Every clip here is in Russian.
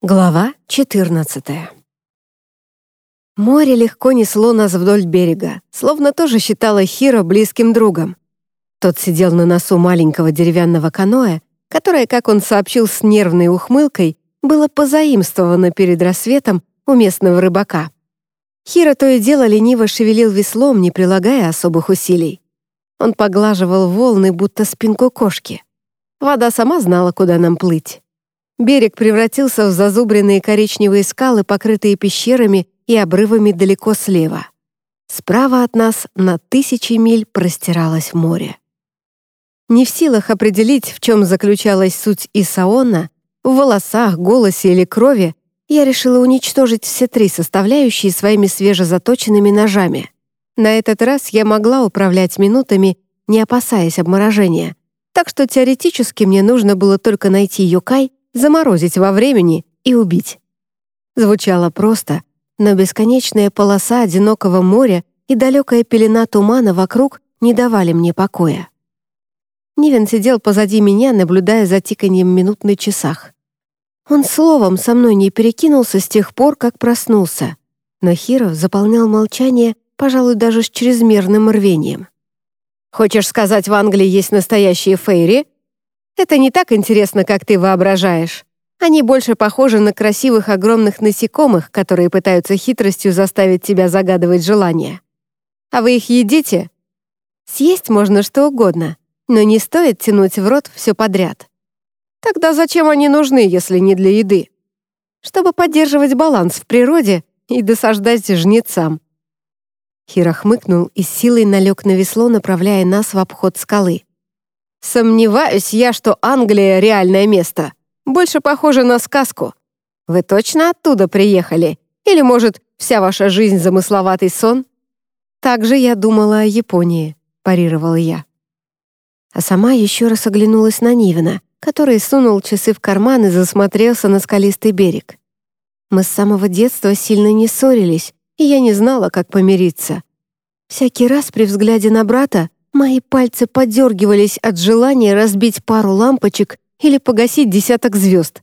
Глава 14 Море легко несло нас вдоль берега, словно тоже считала Хиро близким другом. Тот сидел на носу маленького деревянного каноэ, которое, как он сообщил с нервной ухмылкой, было позаимствовано перед рассветом у местного рыбака. Хиро то и дело лениво шевелил веслом, не прилагая особых усилий. Он поглаживал волны, будто спинку кошки. Вода сама знала, куда нам плыть. Берег превратился в зазубренные коричневые скалы, покрытые пещерами и обрывами далеко слева. Справа от нас на тысячи миль простиралось море. Не в силах определить, в чем заключалась суть Исаона, в волосах, голосе или крови, я решила уничтожить все три составляющие своими свежезаточенными ножами. На этот раз я могла управлять минутами, не опасаясь обморожения, так что теоретически мне нужно было только найти Юкай заморозить во времени и убить. Звучало просто, но бесконечная полоса одинокого моря и далекая пелена тумана вокруг не давали мне покоя. Нивен сидел позади меня, наблюдая за тиканьем минут на часах. Он словом со мной не перекинулся с тех пор, как проснулся, но Хиров заполнял молчание, пожалуй, даже с чрезмерным рвением. «Хочешь сказать, в Англии есть настоящие фейри?» Это не так интересно, как ты воображаешь. Они больше похожи на красивых огромных насекомых, которые пытаются хитростью заставить тебя загадывать желания. А вы их едите? Съесть можно что угодно, но не стоит тянуть в рот все подряд. Тогда зачем они нужны, если не для еды? Чтобы поддерживать баланс в природе и досаждать жнецам. Хиро хмыкнул и силой налег на весло, направляя нас в обход скалы. Сомневаюсь я, что Англия — реальное место. Больше похоже на сказку. Вы точно оттуда приехали? Или, может, вся ваша жизнь — замысловатый сон? Так же я думала о Японии, парировала я. А сама еще раз оглянулась на Нивина, который сунул часы в карман и засмотрелся на скалистый берег. Мы с самого детства сильно не ссорились, и я не знала, как помириться. Всякий раз при взгляде на брата Мои пальцы подергивались от желания разбить пару лампочек или погасить десяток звезд.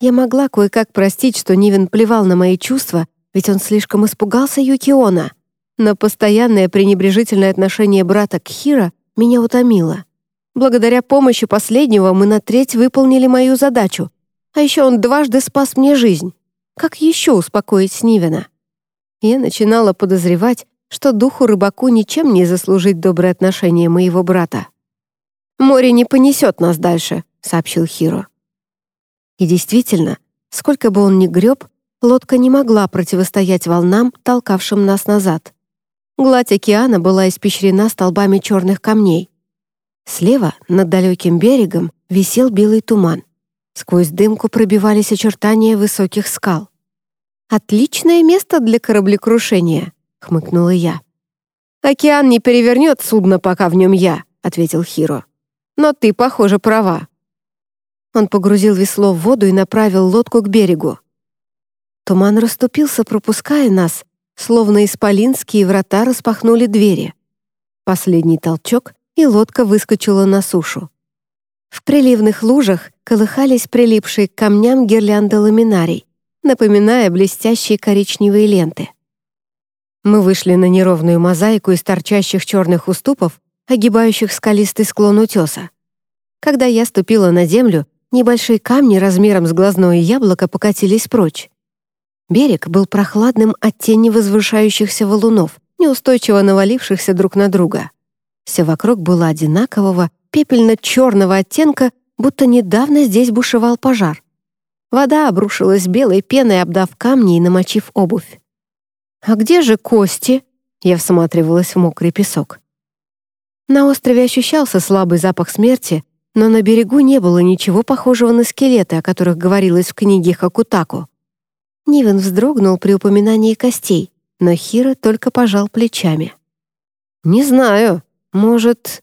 Я могла кое-как простить, что Нивен плевал на мои чувства, ведь он слишком испугался Юкиона. Но постоянное пренебрежительное отношение брата к Хиро меня утомило. Благодаря помощи последнего мы на треть выполнили мою задачу, а еще он дважды спас мне жизнь. Как еще успокоить Нивена? Я начинала подозревать, что духу рыбаку ничем не заслужить доброе отношение моего брата. «Море не понесет нас дальше», — сообщил Хиро. И действительно, сколько бы он ни греб, лодка не могла противостоять волнам, толкавшим нас назад. Гладь океана была испещрена столбами черных камней. Слева, над далеким берегом, висел белый туман. Сквозь дымку пробивались очертания высоких скал. Отличное место для кораблекрушения. — хмыкнула я. «Океан не перевернет судно, пока в нем я», — ответил Хиро. «Но ты, похоже, права». Он погрузил весло в воду и направил лодку к берегу. Туман расступился, пропуская нас, словно исполинские врата распахнули двери. Последний толчок, и лодка выскочила на сушу. В приливных лужах колыхались прилипшие к камням гирлянды ламинарий, напоминая блестящие коричневые ленты. Мы вышли на неровную мозаику из торчащих черных уступов, огибающих скалистый склон утеса. Когда я ступила на землю, небольшие камни размером с глазное яблоко покатились прочь. Берег был прохладным от тени возвышающихся валунов, неустойчиво навалившихся друг на друга. Все вокруг было одинакового, пепельно-черного оттенка, будто недавно здесь бушевал пожар. Вода обрушилась белой пеной, обдав камни и намочив обувь. «А где же кости?» Я всматривалась в мокрый песок. На острове ощущался слабый запах смерти, но на берегу не было ничего похожего на скелеты, о которых говорилось в книге Хакутаку. Нивен вздрогнул при упоминании костей, но Хира только пожал плечами. «Не знаю. Может...»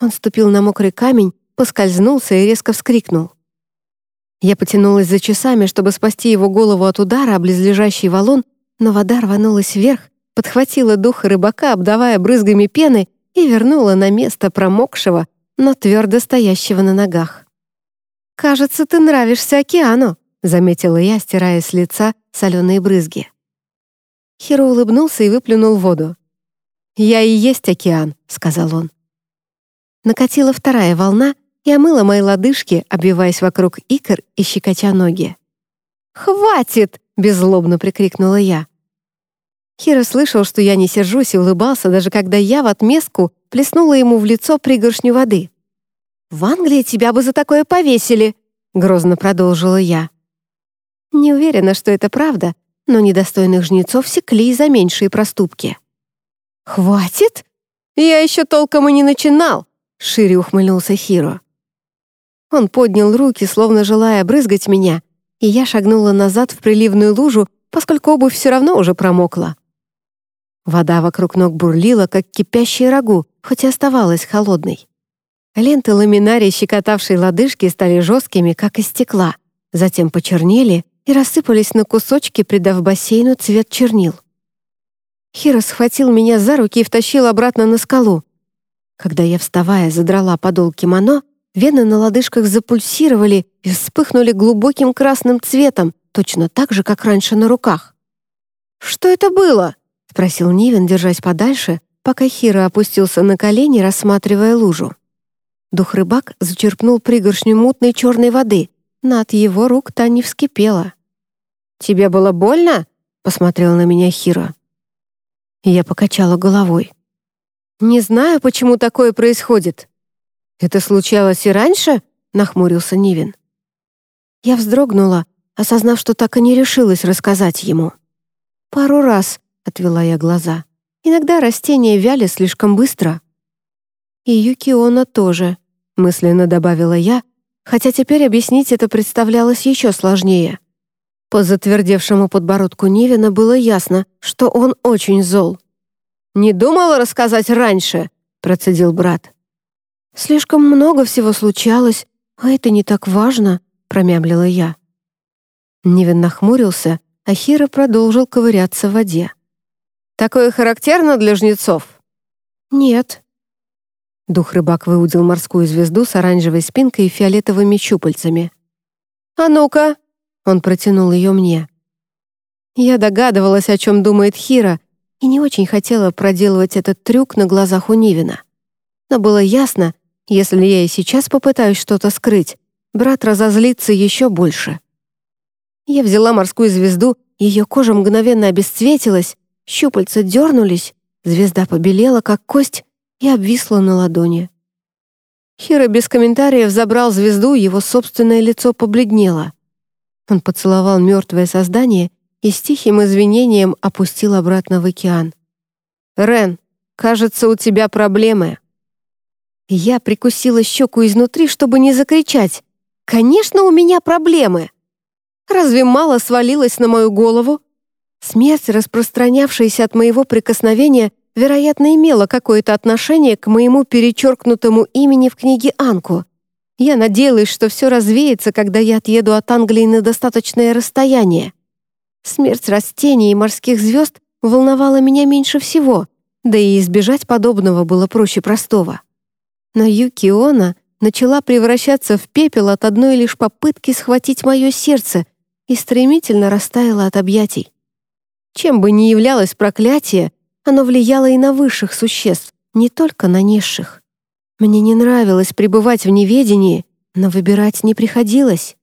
Он ступил на мокрый камень, поскользнулся и резко вскрикнул. Я потянулась за часами, чтобы спасти его голову от удара о близлежащий валун, но вода рванулась вверх, подхватила дух рыбака, обдавая брызгами пены, и вернула на место промокшего, но твердо стоящего на ногах. «Кажется, ты нравишься океану», — заметила я, стирая с лица соленые брызги. Хиро улыбнулся и выплюнул воду. «Я и есть океан», — сказал он. Накатила вторая волна и омыла мои лодыжки, обвиваясь вокруг икр и щекоча ноги. «Хватит!» — беззлобно прикрикнула я. Хиро слышал, что я не сержусь и улыбался, даже когда я в отместку плеснула ему в лицо пригоршню воды. «В Англии тебя бы за такое повесили», — грозно продолжила я. Не уверена, что это правда, но недостойных жнецов секли за меньшие проступки. «Хватит? Я еще толком и не начинал», — шире ухмыльнулся Хиро. Он поднял руки, словно желая брызгать меня, и я шагнула назад в приливную лужу, поскольку обувь все равно уже промокла. Вода вокруг ног бурлила, как кипящее рагу, хоть и оставалась холодной. Ленты ламинарии, щекотавшие лодыжки, стали жесткими, как из стекла, затем почернели и рассыпались на кусочки, придав бассейну цвет чернил. Хиро схватил меня за руки и втащил обратно на скалу. Когда я, вставая, задрала подол кимоно, вены на лодыжках запульсировали и вспыхнули глубоким красным цветом, точно так же, как раньше на руках. «Что это было?» — спросил Нивен, держась подальше, пока Хиро опустился на колени, рассматривая лужу. Дух-рыбак зачерпнул пригоршню мутной черной воды, но от его рук та не вскипела. «Тебе было больно?» — посмотрел на меня Хиро. Я покачала головой. «Не знаю, почему такое происходит». «Это случалось и раньше?» — нахмурился Нивин. Я вздрогнула, осознав, что так и не решилась рассказать ему. «Пару раз», — отвела я глаза. «Иногда растения вяли слишком быстро». «И Юкиона тоже», — мысленно добавила я, хотя теперь объяснить это представлялось еще сложнее. По затвердевшему подбородку Нивина было ясно, что он очень зол. «Не думала рассказать раньше?» — процедил брат. «Слишком много всего случалось, а это не так важно», — промямлила я. Нивин нахмурился, а Хира продолжил ковыряться в воде. «Такое характерно для жнецов?» «Нет», Дух-рыбак выудил морскую звезду с оранжевой спинкой и фиолетовыми щупальцами. «А ну-ка!» — он протянул ее мне. Я догадывалась, о чем думает Хира, и не очень хотела проделывать этот трюк на глазах у Нивина. Но было ясно, если я и сейчас попытаюсь что-то скрыть, брат разозлится еще больше. Я взяла морскую звезду, ее кожа мгновенно обесцветилась, щупальца дернулись, звезда побелела, как кость, и обвисла на ладони. Хиро без комментариев забрал звезду, его собственное лицо побледнело. Он поцеловал мертвое создание и с тихим извинением опустил обратно в океан. «Рен, кажется, у тебя проблемы». Я прикусила щеку изнутри, чтобы не закричать. «Конечно, у меня проблемы!» Разве мало свалилось на мою голову? Смерть, распространявшаяся от моего прикосновения, вероятно, имела какое-то отношение к моему перечеркнутому имени в книге Анку. Я надеялась, что все развеется, когда я отъеду от Англии на достаточное расстояние. Смерть растений и морских звезд волновала меня меньше всего, да и избежать подобного было проще простого. Но Юкиона начала превращаться в пепел от одной лишь попытки схватить мое сердце и стремительно растаяла от объятий. Чем бы ни являлось проклятие, оно влияло и на высших существ, не только на низших. Мне не нравилось пребывать в неведении, но выбирать не приходилось.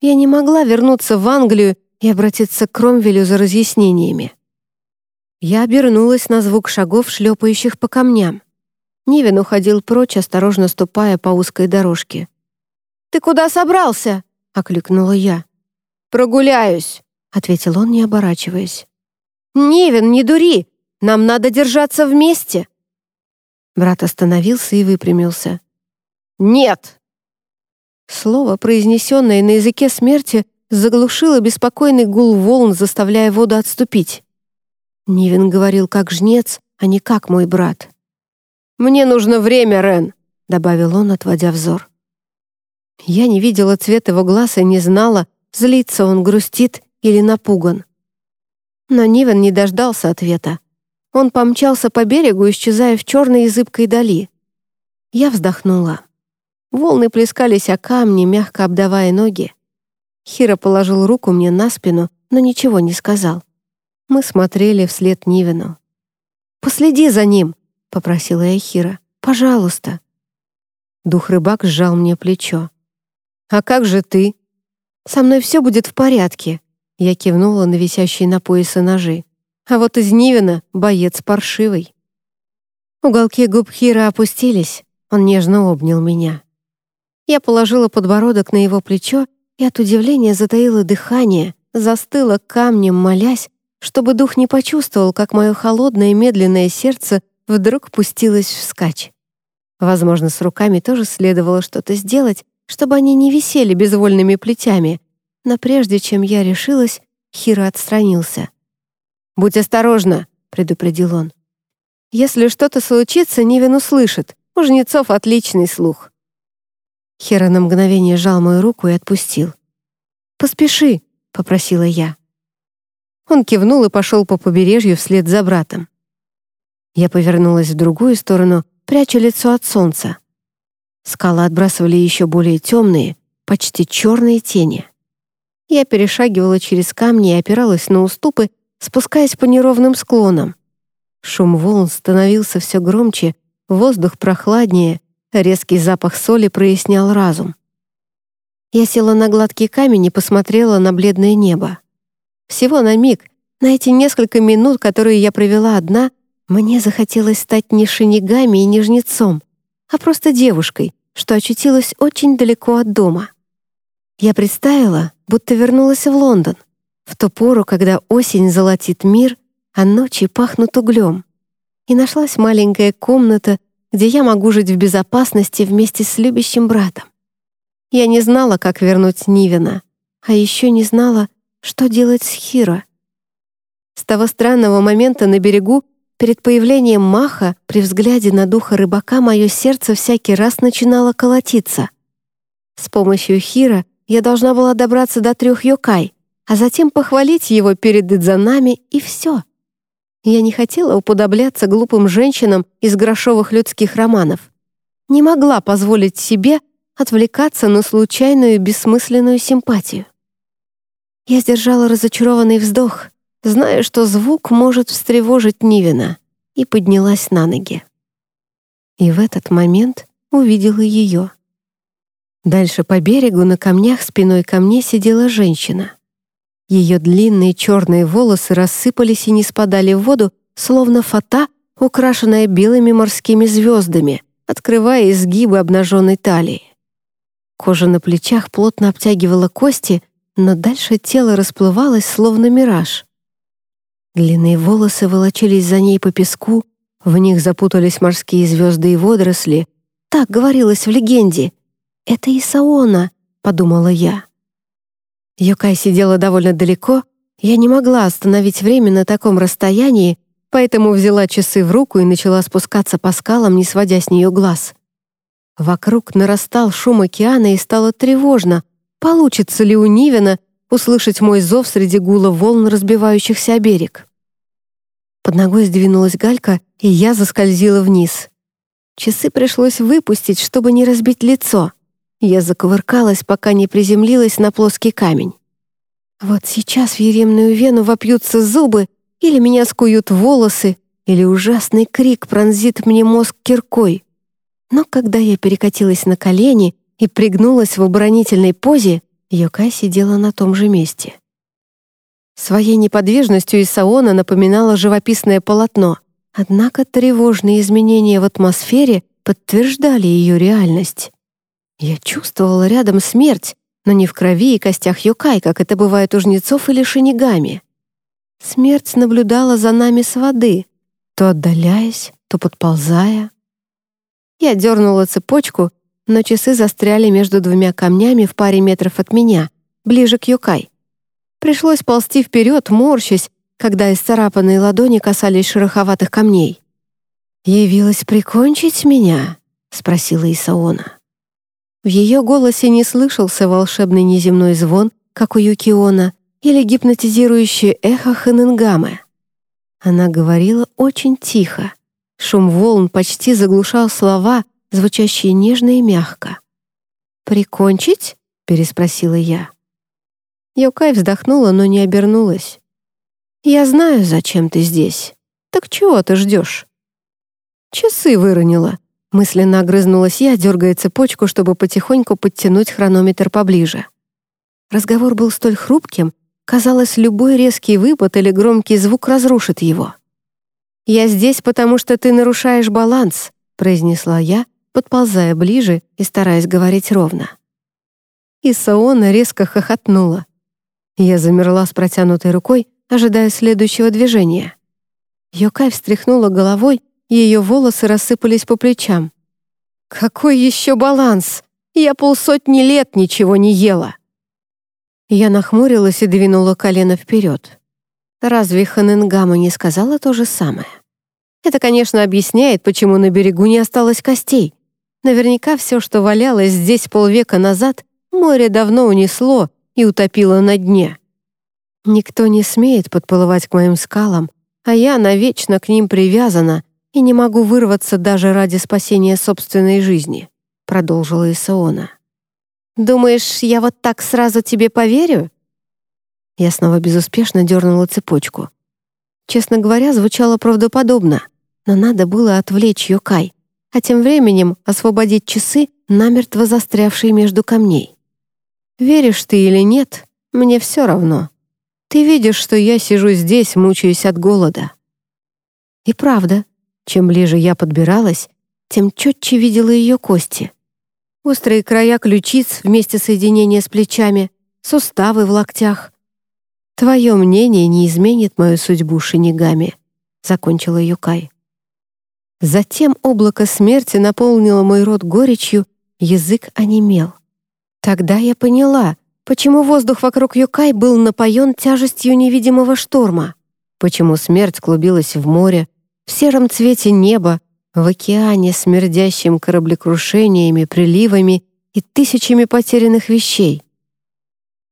Я не могла вернуться в Англию и обратиться к Кромвелю за разъяснениями. Я обернулась на звук шагов, шлепающих по камням. Нивен уходил прочь, осторожно ступая по узкой дорожке. «Ты куда собрался?» — окликнула я. «Прогуляюсь», — ответил он, не оборачиваясь. «Нивен, не дури! Нам надо держаться вместе!» Брат остановился и выпрямился. «Нет!» Слово, произнесенное на языке смерти, заглушило беспокойный гул волн, заставляя воду отступить. Нивен говорил как жнец, а не как мой брат. «Мне нужно время, Рен», — добавил он, отводя взор. Я не видела цвет его глаз и не знала, злится он, грустит или напуган. Но Нивен не дождался ответа. Он помчался по берегу, исчезая в черной и зыбкой дали. Я вздохнула. Волны плескались о камни, мягко обдавая ноги. Хира положил руку мне на спину, но ничего не сказал. Мы смотрели вслед Нивину. «Последи за ним!» — попросила я Хира. «Пожалуйста!» Дух-рыбак сжал мне плечо. «А как же ты?» «Со мной все будет в порядке», — я кивнула на висящие на поясе ножи. «А вот из Нивина боец паршивый». Уголки губ Хира опустились, он нежно обнял меня. Я положила подбородок на его плечо и от удивления затаила дыхание, застыла камнем, молясь, чтобы дух не почувствовал, как мое холодное медленное сердце вдруг пустилось вскачь. Возможно, с руками тоже следовало что-то сделать, чтобы они не висели безвольными плетями, но прежде чем я решилась, Хира отстранился. «Будь осторожна», — предупредил он. «Если что-то случится, Нивен услышит. У жнецов отличный слух». Хера на мгновение сжал мою руку и отпустил. «Поспеши», — попросила я. Он кивнул и пошел по побережью вслед за братом. Я повернулась в другую сторону, пряча лицо от солнца. Скалы отбрасывали еще более темные, почти черные тени. Я перешагивала через камни и опиралась на уступы, спускаясь по неровным склонам. Шум волн становился все громче, воздух прохладнее, резкий запах соли прояснял разум. Я села на гладкий камень и посмотрела на бледное небо. Всего на миг, на эти несколько минут, которые я провела одна, мне захотелось стать не шинигами и не жнецом, а просто девушкой, что очутилась очень далеко от дома. Я представила, будто вернулась в Лондон, в ту пору, когда осень золотит мир, а ночи пахнут углем. И нашлась маленькая комната, где я могу жить в безопасности вместе с любящим братом. Я не знала, как вернуть Нивина, а еще не знала, что делать с Хиро. С того странного момента на берегу Перед появлением Маха при взгляде на духа рыбака мое сердце всякий раз начинало колотиться. С помощью Хира я должна была добраться до трех Йокай, а затем похвалить его перед Идзанами, и все. Я не хотела уподобляться глупым женщинам из грошовых людских романов. Не могла позволить себе отвлекаться на случайную бессмысленную симпатию. Я сдержала разочарованный вздох, зная, что звук может встревожить Нивина, и поднялась на ноги. И в этот момент увидела ее. Дальше по берегу на камнях спиной ко мне сидела женщина. Ее длинные черные волосы рассыпались и не спадали в воду, словно фата, украшенная белыми морскими звездами, открывая изгибы обнаженной талии. Кожа на плечах плотно обтягивала кости, но дальше тело расплывалось, словно мираж. Длинные волосы волочились за ней по песку, в них запутались морские звезды и водоросли. Так говорилось в легенде. «Это Исаона», — подумала я. Йокай сидела довольно далеко, я не могла остановить время на таком расстоянии, поэтому взяла часы в руку и начала спускаться по скалам, не сводя с нее глаз. Вокруг нарастал шум океана и стало тревожно, получится ли у Нивена услышать мой зов среди гула волн, разбивающихся о берег. Под ногой сдвинулась галька, и я заскользила вниз. Часы пришлось выпустить, чтобы не разбить лицо. Я закувыркалась, пока не приземлилась на плоский камень. Вот сейчас в еремную вену вопьются зубы, или меня скуют волосы, или ужасный крик пронзит мне мозг киркой. Но когда я перекатилась на колени и пригнулась в оборонительной позе, Йокай сидела на том же месте. Своей неподвижностью Исаона напоминала живописное полотно, однако тревожные изменения в атмосфере подтверждали ее реальность. Я чувствовала рядом смерть, но не в крови и костях Йокай, как это бывает у жнецов или шинигами. Смерть наблюдала за нами с воды, то отдаляясь, то подползая. Я дернула цепочку, но часы застряли между двумя камнями в паре метров от меня, ближе к Юкай. Пришлось ползти вперед, морщась, когда исцарапанные ладони касались шероховатых камней. «Явилась прикончить меня?» — спросила Исаона. В ее голосе не слышался волшебный неземной звон, как у Юкиона, или гипнотизирующее эхо Ханенгамы. Она говорила очень тихо. Шум волн почти заглушал слова, звучащие нежно и мягко. «Прикончить?» — переспросила я. Йокай вздохнула, но не обернулась. «Я знаю, зачем ты здесь. Так чего ты ждешь?» «Часы выронила», — мысленно огрызнулась я, дергая цепочку, чтобы потихоньку подтянуть хронометр поближе. Разговор был столь хрупким, казалось, любой резкий выпад или громкий звук разрушит его. «Я здесь, потому что ты нарушаешь баланс», — произнесла я, подползая ближе и стараясь говорить ровно. И Саона резко хохотнула. Я замерла с протянутой рукой, ожидая следующего движения. Йокай встряхнула головой, и ее волосы рассыпались по плечам. «Какой еще баланс? Я полсотни лет ничего не ела!» Я нахмурилась и двинула колено вперед. Разве Ханенгама не сказала то же самое? Это, конечно, объясняет, почему на берегу не осталось костей. Наверняка все, что валялось здесь полвека назад, море давно унесло, и утопила на дне. Никто не смеет подплывать к моим скалам, а я навечно к ним привязана и не могу вырваться даже ради спасения собственной жизни», — продолжила Исаона. «Думаешь, я вот так сразу тебе поверю?» Я снова безуспешно дернула цепочку. Честно говоря, звучало правдоподобно, но надо было отвлечь Йокай, а тем временем освободить часы, намертво застрявшие между камней. Веришь ты или нет, мне все равно. Ты видишь, что я сижу здесь, мучаюсь от голода. И правда, чем ближе я подбиралась, тем четче видела ее кости. Острые края ключиц вместе соединения с плечами, суставы в локтях. Твое мнение не изменит мою судьбу шинигами, закончила Юкай. Затем облако смерти наполнило мой рот горечью, язык онемел. Тогда я поняла, почему воздух вокруг Юкай был напоен тяжестью невидимого шторма, почему смерть клубилась в море, в сером цвете неба, в океане, смердящим кораблекрушениями, приливами и тысячами потерянных вещей.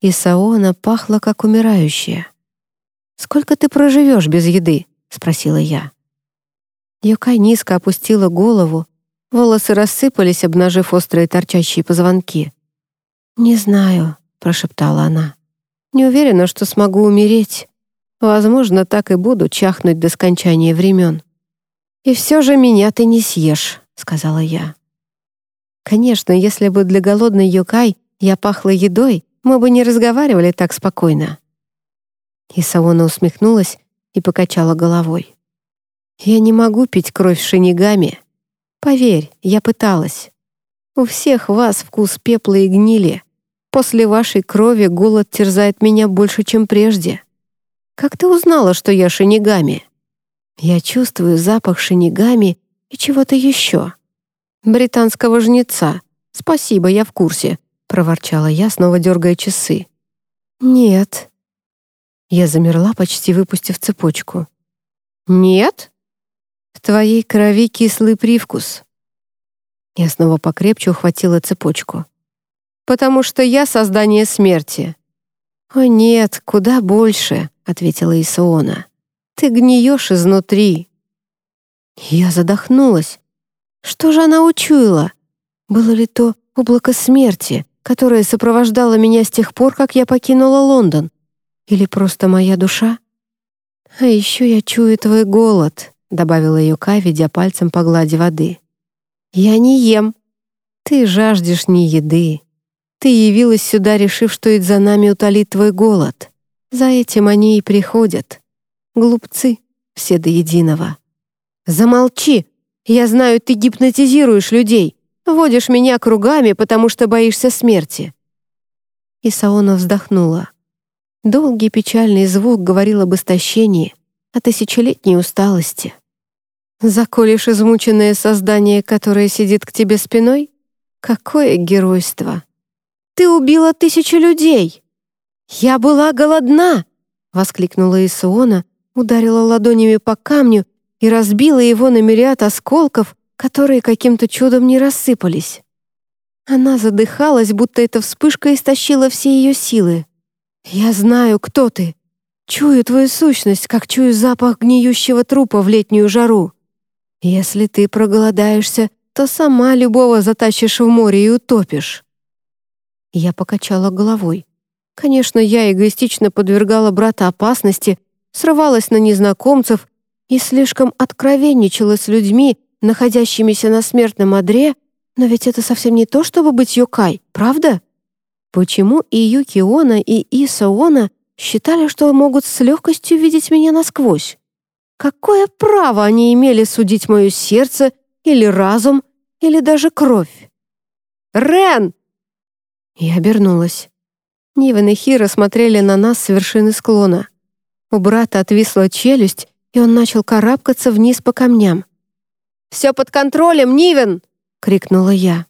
И Саона пахла, как умирающая. «Сколько ты проживешь без еды?» — спросила я. Юкай низко опустила голову, волосы рассыпались, обнажив острые торчащие позвонки. «Не знаю», — прошептала она. «Не уверена, что смогу умереть. Возможно, так и буду чахнуть до скончания времен». «И все же меня ты не съешь», — сказала я. Конечно, если бы для голодной Юкай я пахла едой, мы бы не разговаривали так спокойно. Исаона усмехнулась и покачала головой. «Я не могу пить кровь шинигами. Поверь, я пыталась. У всех вас вкус пепла и гнили. После вашей крови голод терзает меня больше, чем прежде. Как ты узнала, что я шинигами? Я чувствую запах шинигами и чего-то еще. Британского жнеца. Спасибо, я в курсе, проворчала я, снова дергая часы. Нет. Я замерла, почти выпустив цепочку. Нет? В твоей крови кислый привкус. Я снова покрепче ухватила цепочку. «Потому что я создание смерти». «О нет, куда больше», — ответила Исаона. «Ты гниешь изнутри». Я задохнулась. Что же она учуяла? Было ли то облако смерти, которое сопровождало меня с тех пор, как я покинула Лондон? Или просто моя душа? «А еще я чую твой голод», — добавила Юка, ведя пальцем по глади воды. «Я не ем. Ты жаждешь не еды. Ты явилась сюда, решив, что это за нами утолит твой голод. За этим они и приходят. Глупцы, все до единого. Замолчи! Я знаю, ты гипнотизируешь людей, водишь меня кругами, потому что боишься смерти». Исаона вздохнула. Долгий печальный звук говорил об истощении, о тысячелетней усталости. Заколешь измученное создание, которое сидит к тебе спиной? Какое геройство! Ты убила тысячу людей! Я была голодна! Воскликнула Исуона, ударила ладонями по камню и разбила его на мириад осколков, которые каким-то чудом не рассыпались. Она задыхалась, будто эта вспышка истощила все ее силы. «Я знаю, кто ты. Чую твою сущность, как чую запах гниющего трупа в летнюю жару. Если ты проголодаешься, то сама любого затащишь в море и утопишь». Я покачала головой. Конечно, я эгоистично подвергала брата опасности, срывалась на незнакомцев и слишком откровенничала с людьми, находящимися на смертном одре, но ведь это совсем не то, чтобы быть Юкай, правда? Почему и Юкиона, и Исаона считали, что могут с легкостью видеть меня насквозь? Какое право они имели судить мое сердце или разум, или даже кровь? «Рен!» Я обернулась. Нивен и Хира смотрели на нас с вершины склона. У брата отвисла челюсть, и он начал карабкаться вниз по камням. «Все под контролем, Нивен!» — крикнула я.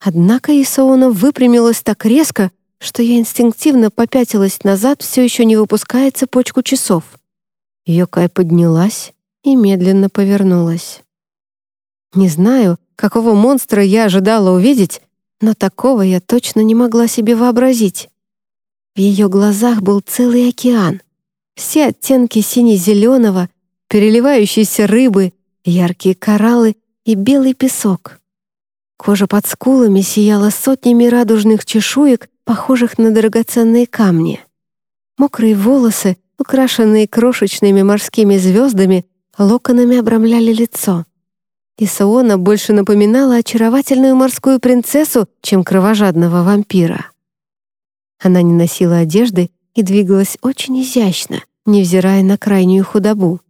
Однако Исаона выпрямилась так резко, что я инстинктивно попятилась назад, все еще не выпуская цепочку часов. Йокай поднялась и медленно повернулась. Не знаю, какого монстра я ожидала увидеть, но такого я точно не могла себе вообразить. В ее глазах был целый океан. Все оттенки сине-зеленого, переливающиеся рыбы, яркие кораллы и белый песок. Кожа под скулами сияла сотнями радужных чешуек, похожих на драгоценные камни. Мокрые волосы, украшенные крошечными морскими звездами, локонами обрамляли лицо. Исаона больше напоминала очаровательную морскую принцессу, чем кровожадного вампира. Она не носила одежды и двигалась очень изящно, невзирая на крайнюю худобу.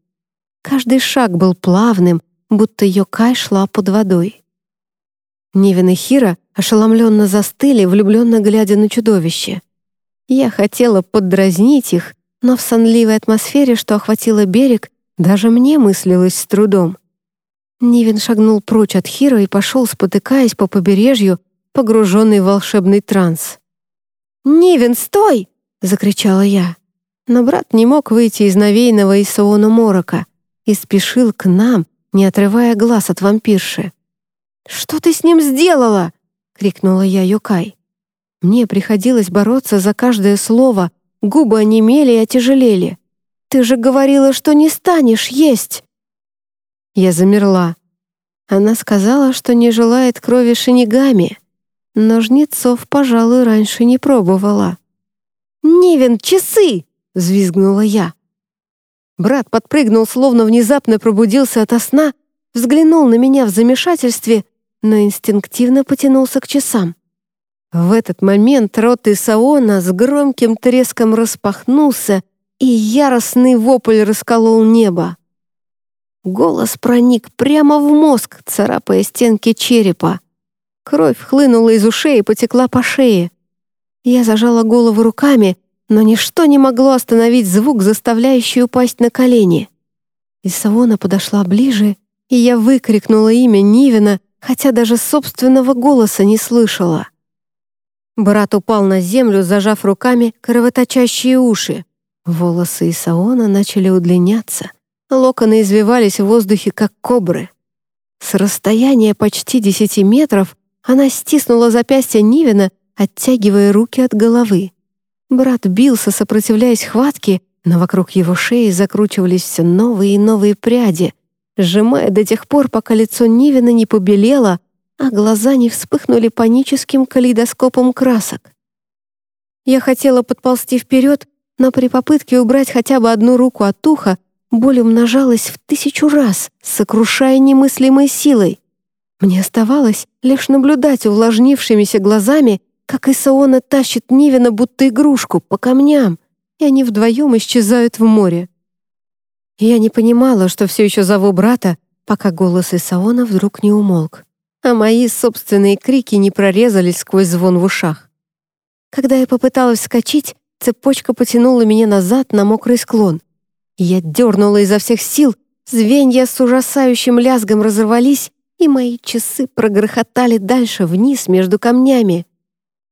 Каждый шаг был плавным, будто Йокай шла под водой. Нивен и Хира ошеломленно застыли, влюбленно глядя на чудовище. Я хотела поддразнить их, но в сонливой атмосфере, что охватила берег, даже мне мыслилось с трудом. Нивен шагнул прочь от Хира и пошел, спотыкаясь по побережью, погруженный в волшебный транс. «Нивен, стой!» — закричала я. Но брат не мог выйти из навеянного Исаона морока и спешил к нам, не отрывая глаз от вампирши. «Что ты с ним сделала?» — крикнула я Йокай. Мне приходилось бороться за каждое слово, губы онемели и отяжелели. «Ты же говорила, что не станешь есть!» Я замерла. Она сказала, что не желает крови шинигами, но жнецов, пожалуй, раньше не пробовала. «Нивен, часы!» — взвизгнула я. Брат подпрыгнул, словно внезапно пробудился ото сна, взглянул на меня в замешательстве, но инстинктивно потянулся к часам. В этот момент рот Исаона с громким треском распахнулся, и яростный вопль расколол небо. Голос проник прямо в мозг, царапая стенки черепа. Кровь хлынула из ушей и потекла по шее. Я зажала голову руками, но ничто не могло остановить звук, заставляющий упасть на колени. Исавона подошла ближе, и я выкрикнула имя Нивина, хотя даже собственного голоса не слышала. Брат упал на землю, зажав руками кровоточащие уши. Волосы Исаона начали удлиняться — Локоны извивались в воздухе, как кобры. С расстояния почти десяти метров она стиснула запястье Нивина, оттягивая руки от головы. Брат бился, сопротивляясь хватке, но вокруг его шеи закручивались все новые и новые пряди, сжимая до тех пор, пока лицо Нивина не побелело, а глаза не вспыхнули паническим калейдоскопом красок. Я хотела подползти вперед, но при попытке убрать хотя бы одну руку от уха Боль умножалась в тысячу раз, сокрушая немыслимой силой. Мне оставалось лишь наблюдать увлажнившимися глазами, как Исаона тащит Нивина будто игрушку по камням, и они вдвоем исчезают в море. Я не понимала, что все еще зову брата, пока голос Исаона вдруг не умолк, а мои собственные крики не прорезались сквозь звон в ушах. Когда я попыталась вскочить, цепочка потянула меня назад на мокрый склон — я дернула изо всех сил, звенья с ужасающим лязгом разорвались, и мои часы прогрохотали дальше вниз между камнями.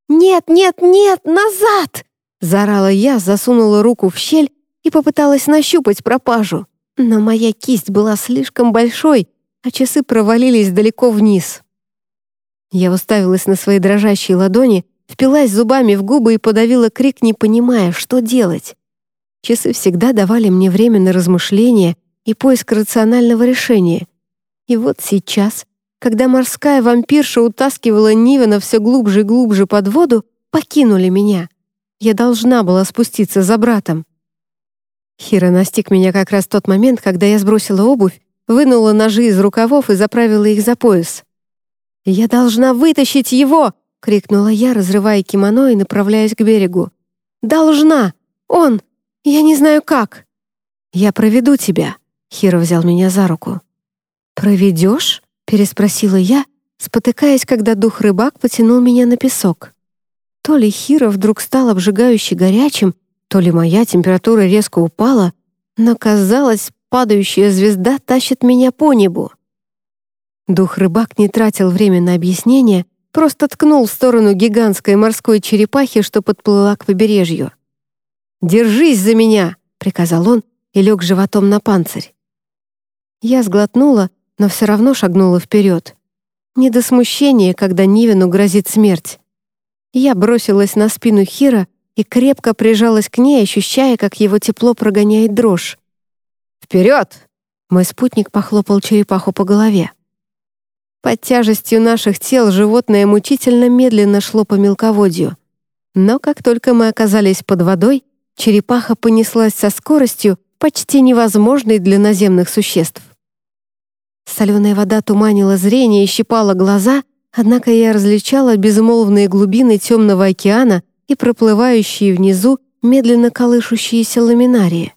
«Нет, нет, нет, назад!» Заорала я, засунула руку в щель и попыталась нащупать пропажу. Но моя кисть была слишком большой, а часы провалились далеко вниз. Я уставилась на свои дрожащие ладони, впилась зубами в губы и подавила крик, не понимая, что делать. Часы всегда давали мне время на размышления и поиск рационального решения. И вот сейчас, когда морская вампирша утаскивала Нивена все глубже и глубже под воду, покинули меня. Я должна была спуститься за братом. Хира настиг меня как раз в тот момент, когда я сбросила обувь, вынула ножи из рукавов и заправила их за пояс. «Я должна вытащить его!» — крикнула я, разрывая кимоно и направляясь к берегу. «Должна! Он! Я не знаю как!» «Я проведу тебя!» — Хира взял меня за руку. «Проведешь?» — переспросила я, спотыкаясь, когда дух-рыбак потянул меня на песок. То ли Хира вдруг стал обжигающе горячим, то ли моя температура резко упала, но, казалось, падающая звезда тащит меня по небу. Дух-рыбак не тратил время на объяснение, просто ткнул в сторону гигантской морской черепахи, что подплыла к побережью. «Держись за меня!» — приказал он и лег животом на панцирь. Я сглотнула, но все равно шагнула вперед. Не до смущения, когда Нивину грозит смерть. Я бросилась на спину Хира и крепко прижалась к ней, ощущая, как его тепло прогоняет дрожь. «Вперед!» — мой спутник похлопал черепаху по голове. Под тяжестью наших тел животное мучительно медленно шло по мелководью. Но как только мы оказались под водой, черепаха понеслась со скоростью, почти невозможной для наземных существ. Соленая вода туманила зрение и щипала глаза, однако я различала безмолвные глубины темного океана и проплывающие внизу медленно колышущиеся ламинарии.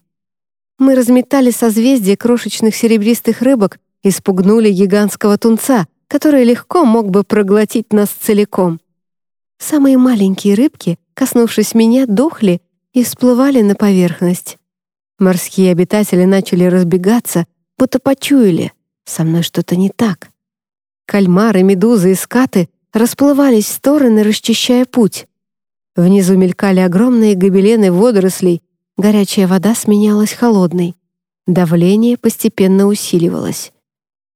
Мы разметали созвездие крошечных серебристых рыбок и спугнули гигантского тунца, который легко мог бы проглотить нас целиком. Самые маленькие рыбки, коснувшись меня, дохли и всплывали на поверхность. Морские обитатели начали разбегаться, будто почуяли. Со мной что-то не так. Кальмары, медузы и скаты расплывались в стороны, расчищая путь. Внизу мелькали огромные гобелены водорослей, горячая вода сменялась холодной. Давление постепенно усиливалось.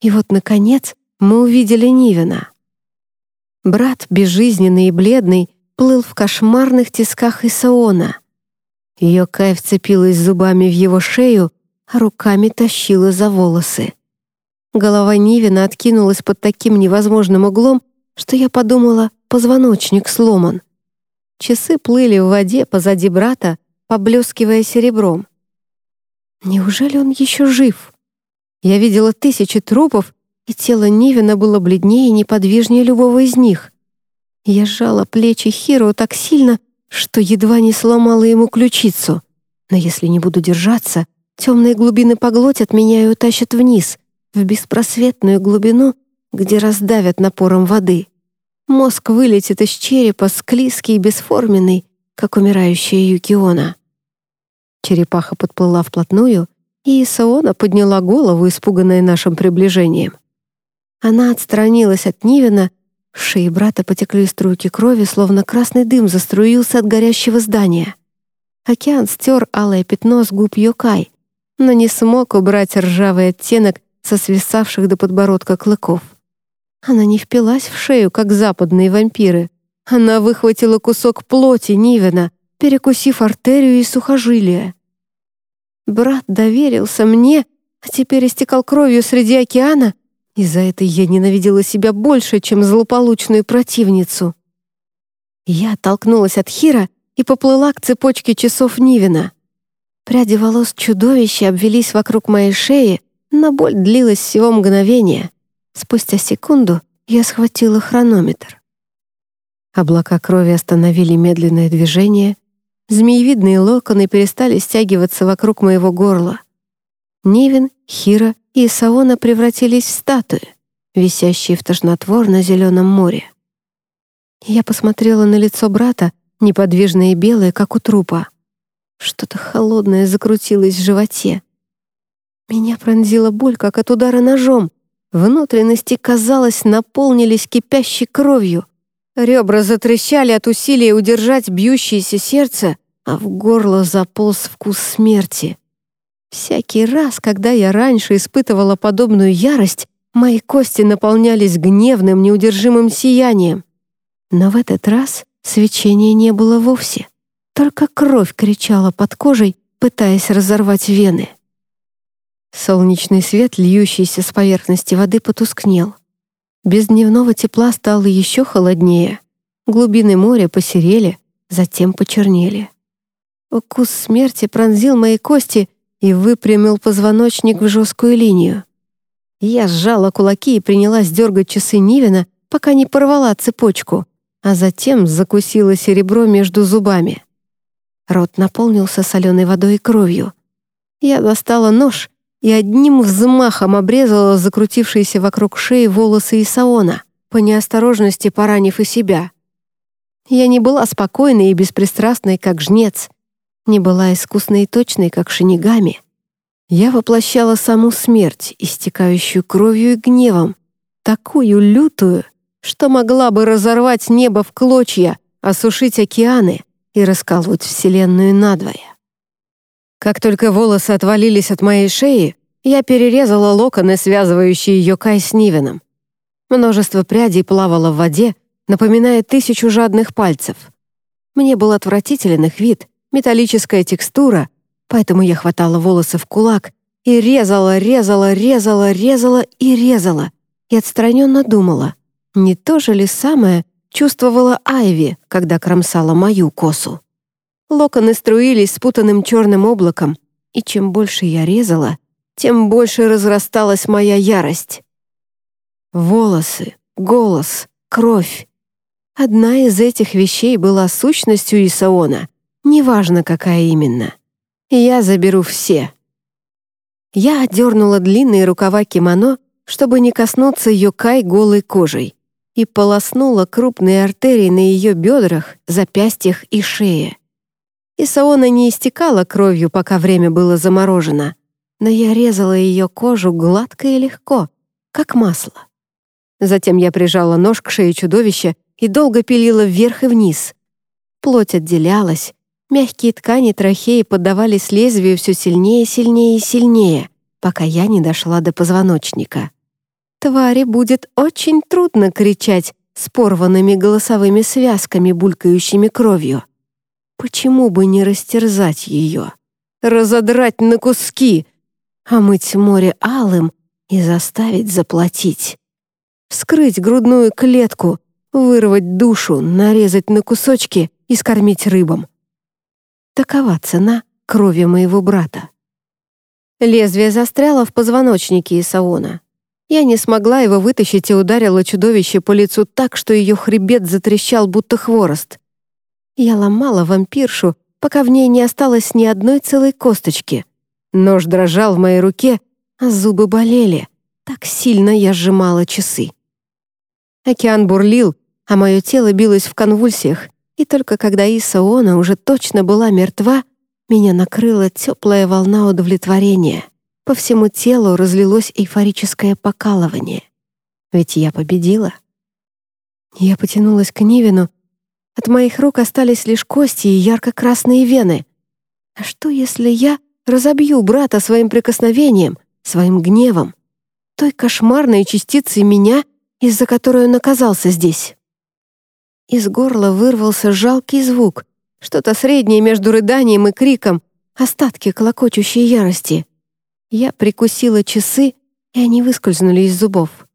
И вот, наконец, мы увидели Нивина. Брат, безжизненный и бледный, плыл в кошмарных тисках Исаона. Ее Кай вцепилась зубами в его шею, а руками тащила за волосы. Голова Нивина откинулась под таким невозможным углом, что я подумала, позвоночник сломан. Часы плыли в воде позади брата, поблескивая серебром. Неужели он еще жив? Я видела тысячи трупов, и тело Нивина было бледнее и неподвижнее любого из них. Я сжала плечи Хиро так сильно, что едва не сломала ему ключицу. Но если не буду держаться, темные глубины поглотят меня и утащат вниз, в беспросветную глубину, где раздавят напором воды. Мозг вылетит из черепа, склизкий и бесформенный, как умирающая Юкиона. Черепаха подплыла вплотную, и Исаона подняла голову, испуганная нашим приближением. Она отстранилась от Нивина в шее брата потекли струйки крови, словно красный дым заструился от горящего здания. Океан стер алое пятно с губ Йокай, но не смог убрать ржавый оттенок со свисавших до подбородка клыков. Она не впилась в шею, как западные вампиры. Она выхватила кусок плоти Нивена, перекусив артерию и сухожилие. Брат доверился мне, а теперь истекал кровью среди океана — и за это я ненавидела себя больше, чем злополучную противницу. Я оттолкнулась от Хира и поплыла к цепочке часов Нивина. Пряди волос чудовища обвелись вокруг моей шеи, но боль длилась всего мгновение. Спустя секунду я схватила хронометр. Облака крови остановили медленное движение, змеевидные локоны перестали стягиваться вокруг моего горла. Нивин, Хира и Саона превратились в статуи, висящие в тошнотворно-зеленом море. Я посмотрела на лицо брата, неподвижное и белое, как у трупа. Что-то холодное закрутилось в животе. Меня пронзила боль, как от удара ножом. Внутренности, казалось, наполнились кипящей кровью. Ребра затрещали от усилия удержать бьющееся сердце, а в горло заполз вкус смерти. Всякий раз, когда я раньше испытывала подобную ярость, мои кости наполнялись гневным, неудержимым сиянием. Но в этот раз свечения не было вовсе. Только кровь кричала под кожей, пытаясь разорвать вены. Солнечный свет, льющийся с поверхности воды, потускнел. Без дневного тепла стало еще холоднее. Глубины моря посерели, затем почернели. Укус смерти пронзил мои кости и выпрямил позвоночник в жесткую линию. Я сжала кулаки и принялась дергать часы Нивина, пока не порвала цепочку, а затем закусила серебро между зубами. Рот наполнился соленой водой и кровью. Я достала нож и одним взмахом обрезала закрутившиеся вокруг шеи волосы Исаона, по неосторожности поранив и себя. Я не была спокойной и беспристрастной, как жнец, не была искусной и точной, как шинигами. Я воплощала саму смерть, истекающую кровью и гневом, такую лютую, что могла бы разорвать небо в клочья, осушить океаны и расколоть Вселенную надвое. Как только волосы отвалились от моей шеи, я перерезала локоны, связывающие Йокай с Нивеном. Множество прядей плавало в воде, напоминая тысячу жадных пальцев. Мне был отвратителен их вид, металлическая текстура, поэтому я хватала волосы в кулак и резала, резала, резала, резала и резала, и отстраненно думала, не то же ли самое чувствовала Айви, когда кромсала мою косу. Локоны струились спутанным черным облаком, и чем больше я резала, тем больше разрасталась моя ярость. Волосы, голос, кровь. Одна из этих вещей была сущностью Исаона, неважно, какая именно. Я заберу все. Я отдернула длинные рукава кимоно, чтобы не коснуться Йокай голой кожей, и полоснула крупные артерии на ее бедрах, запястьях и шее. Исаона не истекала кровью, пока время было заморожено, но я резала ее кожу гладко и легко, как масло. Затем я прижала нож к шее чудовища и долго пилила вверх и вниз. Плоть отделялась, мягкие ткани трахеи поддавались лезвию все сильнее, сильнее и сильнее, пока я не дошла до позвоночника. Твари будет очень трудно кричать с порванными голосовыми связками, булькающими кровью. Почему бы не растерзать ее? Разодрать на куски, омыть море алым и заставить заплатить. Вскрыть грудную клетку, вырвать душу, нарезать на кусочки и скормить рыбам. Такова цена крови моего брата. Лезвие застряло в позвоночнике Исаона. Я не смогла его вытащить и ударила чудовище по лицу так, что ее хребет затрещал, будто хворост. Я ломала вампиршу, пока в ней не осталось ни одной целой косточки. Нож дрожал в моей руке, а зубы болели. Так сильно я сжимала часы. Океан бурлил, а мое тело билось в конвульсиях, и только когда Исаона уже точно была мертва, меня накрыла теплая волна удовлетворения. По всему телу разлилось эйфорическое покалывание. Ведь я победила. Я потянулась к Нивину, от моих рук остались лишь кости и ярко-красные вены. А что, если я разобью брата своим прикосновением, своим гневом, той кошмарной частицей меня, из-за которой он оказался здесь? Из горла вырвался жалкий звук, что-то среднее между рыданием и криком, остатки колокочущей ярости. Я прикусила часы, и они выскользнули из зубов.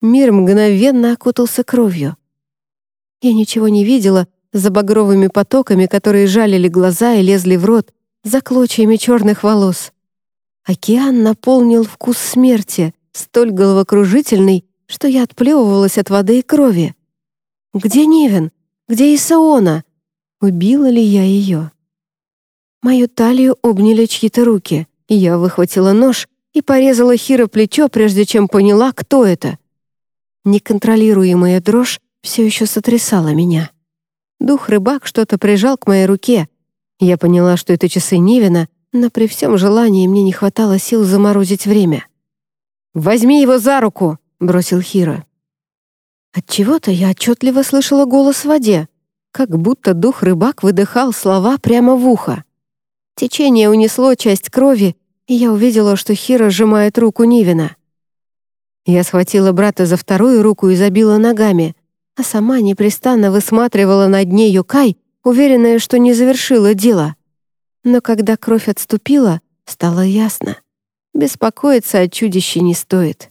Мир мгновенно окутался кровью. Я ничего не видела за багровыми потоками, которые жалили глаза и лезли в рот, за клочьями черных волос. Океан наполнил вкус смерти, столь головокружительный, что я отплевывалась от воды и крови. Где Нивен? Где Исаона? Убила ли я ее? Мою талию обняли чьи-то руки, и я выхватила нож и порезала Хира плечо, прежде чем поняла, кто это. Неконтролируемая дрожь все еще сотрясало меня. Дух-рыбак что-то прижал к моей руке. Я поняла, что это часы Нивина, но при всем желании мне не хватало сил заморозить время. «Возьми его за руку!» — бросил Хира. Отчего-то я отчетливо слышала голос в воде, как будто дух-рыбак выдыхал слова прямо в ухо. Течение унесло часть крови, и я увидела, что Хира сжимает руку Нивина. Я схватила брата за вторую руку и забила ногами, а сама непрестанно высматривала на дне Юкай, уверенная, что не завершила дело. Но когда кровь отступила, стало ясно. Беспокоиться о чудище не стоит.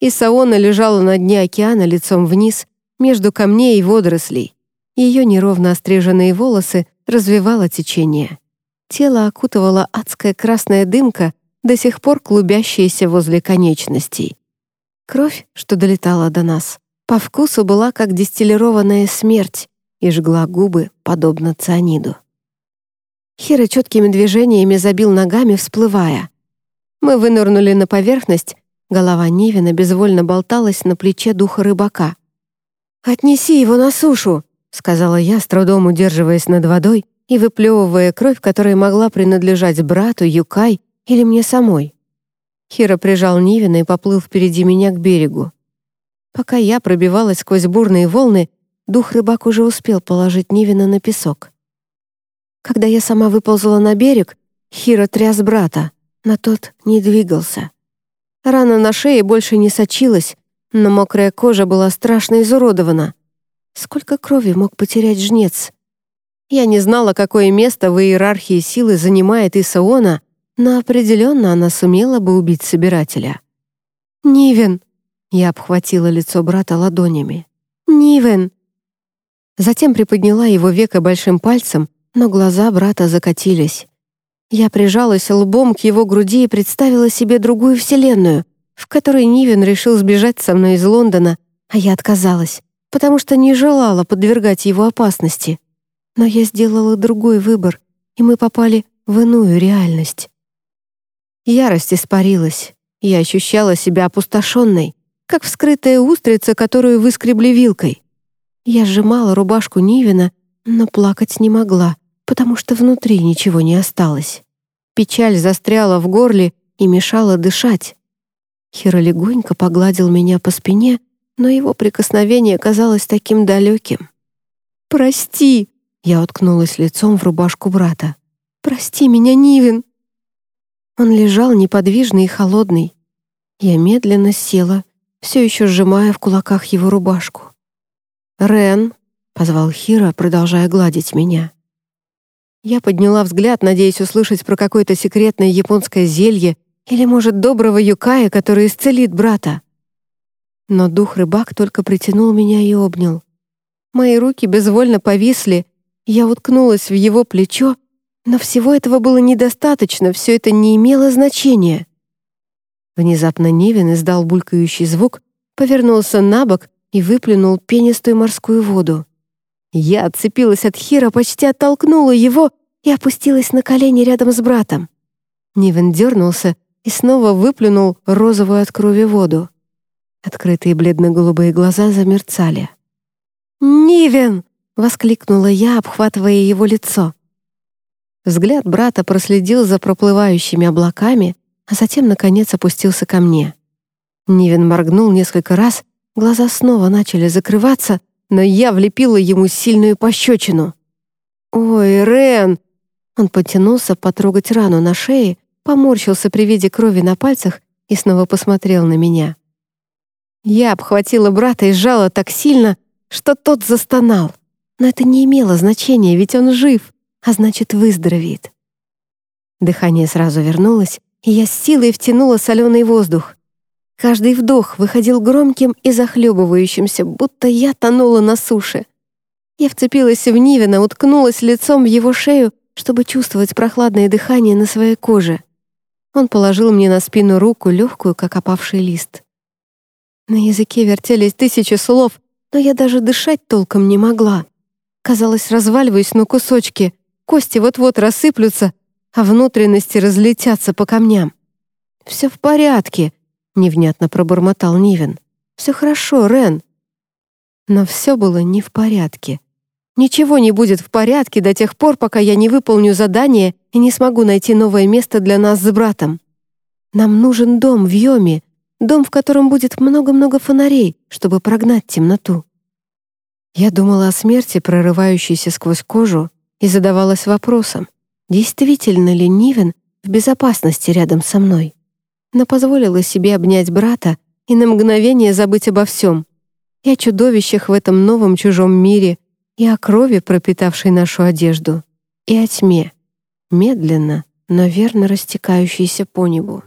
Исаона лежала на дне океана лицом вниз, между камней и водорослей. Ее неровно остриженные волосы развивало течение. Тело окутывала адская красная дымка, до сих пор клубящаяся возле конечностей. Кровь, что долетала до нас, по вкусу была как дистиллированная смерть и жгла губы, подобно цианиду. Хира четкими движениями забил ногами, всплывая. Мы вынырнули на поверхность, голова Нивина безвольно болталась на плече духа рыбака. «Отнеси его на сушу!» — сказала я, с трудом удерживаясь над водой и выплевывая кровь, которая могла принадлежать брату, Юкай или мне самой. Хира прижал Нивина и поплыл впереди меня к берегу. Пока я пробивалась сквозь бурные волны, дух рыбак уже успел положить Нивина на песок. Когда я сама выползла на берег, Хира тряс брата, но тот не двигался. Рана на шее больше не сочилась, но мокрая кожа была страшно изуродована. Сколько крови мог потерять жнец? Я не знала, какое место в иерархии силы занимает Исаона, но определенно она сумела бы убить собирателя. «Нивен!» — я обхватила лицо брата ладонями. «Нивен!» Затем приподняла его веко большим пальцем но глаза брата закатились. Я прижалась лбом к его груди и представила себе другую вселенную, в которой Нивен решил сбежать со мной из Лондона, а я отказалась, потому что не желала подвергать его опасности. Но я сделала другой выбор, и мы попали в иную реальность. Ярость испарилась. Я ощущала себя опустошенной, как вскрытая устрица, которую выскребли вилкой. Я сжимала рубашку Нивина, но плакать не могла, потому что внутри ничего не осталось. Печаль застряла в горле и мешала дышать. Хиро легонько погладил меня по спине, но его прикосновение казалось таким далеким. «Прости!» — я уткнулась лицом в рубашку брата. «Прости меня, Нивен!» Он лежал неподвижный и холодный. Я медленно села, все еще сжимая в кулаках его рубашку. «Рен!» — позвал Хира, продолжая гладить меня. Я подняла взгляд, надеясь услышать про какое-то секретное японское зелье или, может, доброго юкая, который исцелит брата. Но дух-рыбак только притянул меня и обнял. Мои руки безвольно повисли, я уткнулась в его плечо, но всего этого было недостаточно, все это не имело значения. Внезапно Невин издал булькающий звук, повернулся на бок и выплюнул пенистую морскую воду. Я отцепилась от Хира, почти оттолкнула его и опустилась на колени рядом с братом. Нивен дернулся и снова выплюнул розовую от крови воду. Открытые бледно-голубые глаза замерцали. «Нивен!» — воскликнула я, обхватывая его лицо. Взгляд брата проследил за проплывающими облаками, а затем, наконец, опустился ко мне. Нивен моргнул несколько раз, глаза снова начали закрываться — но я влепила ему сильную пощечину. «Ой, Рен!» Он потянулся потрогать рану на шее, поморщился при виде крови на пальцах и снова посмотрел на меня. Я обхватила брата и сжала так сильно, что тот застонал. Но это не имело значения, ведь он жив, а значит, выздоровеет. Дыхание сразу вернулось, и я с силой втянула соленый воздух. Каждый вдох выходил громким и захлебывающимся, будто я тонула на суше. Я вцепилась в Нивина, уткнулась лицом в его шею, чтобы чувствовать прохладное дыхание на своей коже. Он положил мне на спину руку, легкую, как опавший лист. На языке вертелись тысячи слов, но я даже дышать толком не могла. Казалось, разваливаюсь на кусочки, кости вот-вот рассыплются, а внутренности разлетятся по камням. «Все в порядке», невнятно пробормотал Нивен. «Все хорошо, Рен». Но все было не в порядке. Ничего не будет в порядке до тех пор, пока я не выполню задание и не смогу найти новое место для нас с братом. Нам нужен дом в Йоме, дом, в котором будет много-много фонарей, чтобы прогнать темноту. Я думала о смерти, прорывающейся сквозь кожу, и задавалась вопросом, действительно ли Нивен в безопасности рядом со мной но позволила себе обнять брата и на мгновение забыть обо всем. И о чудовищах в этом новом чужом мире, и о крови, пропитавшей нашу одежду, и о тьме, медленно, но верно растекающейся по небу.